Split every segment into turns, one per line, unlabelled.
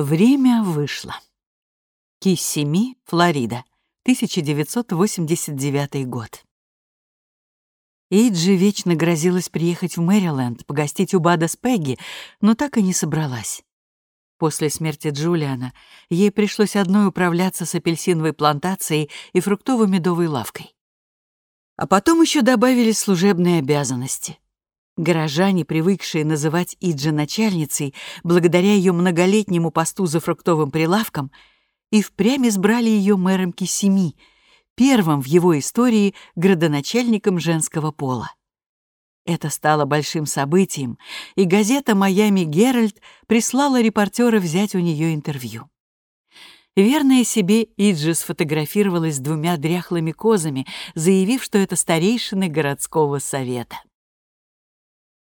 Время вышло. Киссими, Флорида, 1989 год. Эйджи вечно грозилась приехать в Мэриленд, погостить у Бада с Пегги, но так и не собралась. После смерти Джулиана ей пришлось одной управляться с апельсиновой плантацией и фруктово-медовой лавкой. А потом еще добавились служебные обязанности. Горожане, привыкшие называть Иджи начальницей, благодаря ее многолетнему посту за фруктовым прилавком, и впрямь избрали ее мэром Кисеми, первым в его истории градоначальником женского пола. Это стало большим событием, и газета «Майами Геральт» прислала репортера взять у нее интервью. Верная себе, Иджи сфотографировалась с двумя дряхлыми козами, заявив, что это старейшины городского совета.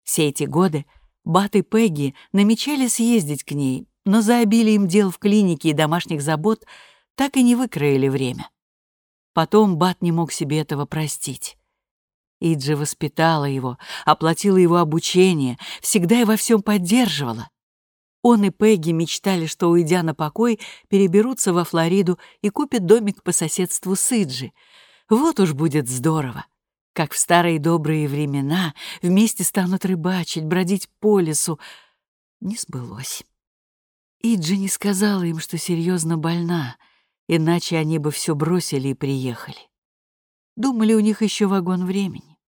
Все эти годы Бат и Пегги намечали съездить к ней, но за обилием дел в клинике и домашних забот так и не выкроили время. Потом Бат не мог себе этого простить. Иджи воспитала его, оплатила его обучение, всегда и во всем поддерживала. Он и Пегги мечтали, что, уйдя на покой, переберутся во Флориду и купят домик по соседству с Иджи. Вот уж будет здорово как в старые добрые времена вместе станут рыбачить, бродить по лесу. Не сбылось. Иджи не сказала им, что серьезно больна, иначе они бы все бросили и приехали. Думали, у них еще вагон времени.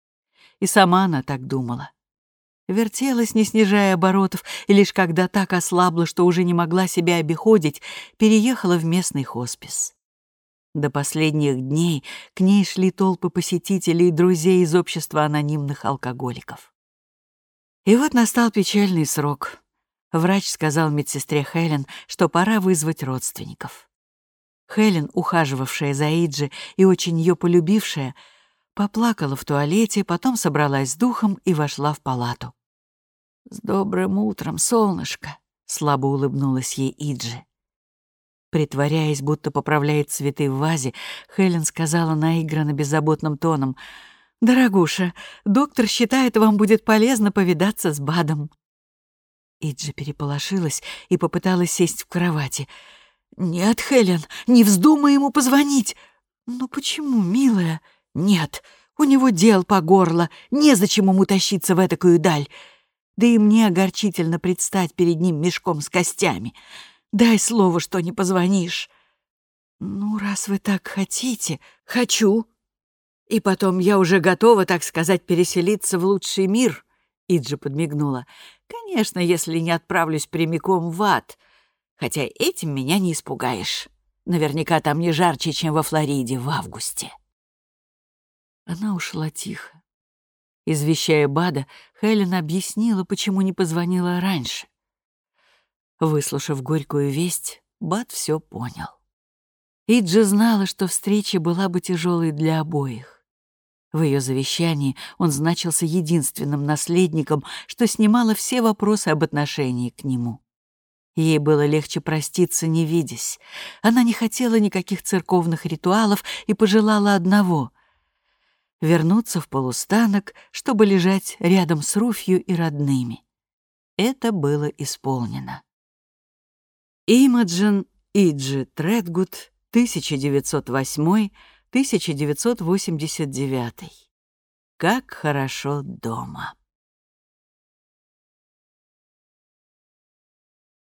И сама она так думала. Вертелась, не снижая оборотов, и лишь когда так ослабла, что уже не могла себя обиходить, переехала в местный хоспис. До последних дней к ней шли толпы посетителей и друзей из общества анонимных алкоголиков. И вот настал печальный срок. Врач сказал медсестре Хелен, что пора вызвать родственников. Хелен, ухаживавшая за Иджи и очень ее полюбившая, поплакала в туалете, потом собралась с духом и вошла в палату. «С добрым утром, солнышко!» — слабо улыбнулась ей Иджи. Притворяясь, будто поправляет цветы в вазе, Хелен сказала наигранно беззаботным тоном, «Дорогуша, доктор считает, вам будет полезно повидаться с Бадом». Иджи переполошилась и попыталась сесть в кровати. «Нет, Хелен, не вздумай ему позвонить!» «Ну почему, милая?» «Нет, у него дел по горло, незачем ему тащиться в этакую даль. Да и мне огорчительно предстать перед ним мешком с костями. Дай слово, что не позвонишь». «Ну, раз вы так хотите...» «Хочу. И потом я уже готова, так сказать, переселиться в лучший мир», — Иджи подмигнула. «Конечно, если не отправлюсь прямиком в ад. Хотя этим меня не испугаешь. Наверняка там не жарче, чем во Флориде в августе». Она ушла тихо. Извещая Бада, Хелен объяснила, почему не позвонила раньше. Выслушав горькую весть, Бат все понял. Иджи знала, что встреча была бы тяжелой для обоих. В ее завещании он значился единственным наследником, что снимало все вопросы об отношении к нему. Ей было легче проститься, не видясь. Она не хотела никаких церковных ритуалов и пожелала одного — вернуться в полустанок, чтобы лежать рядом с Руфью и родными. Это было исполнено. Имаджин Иджи Тредгуд, 1908-1989. Как хорошо дома.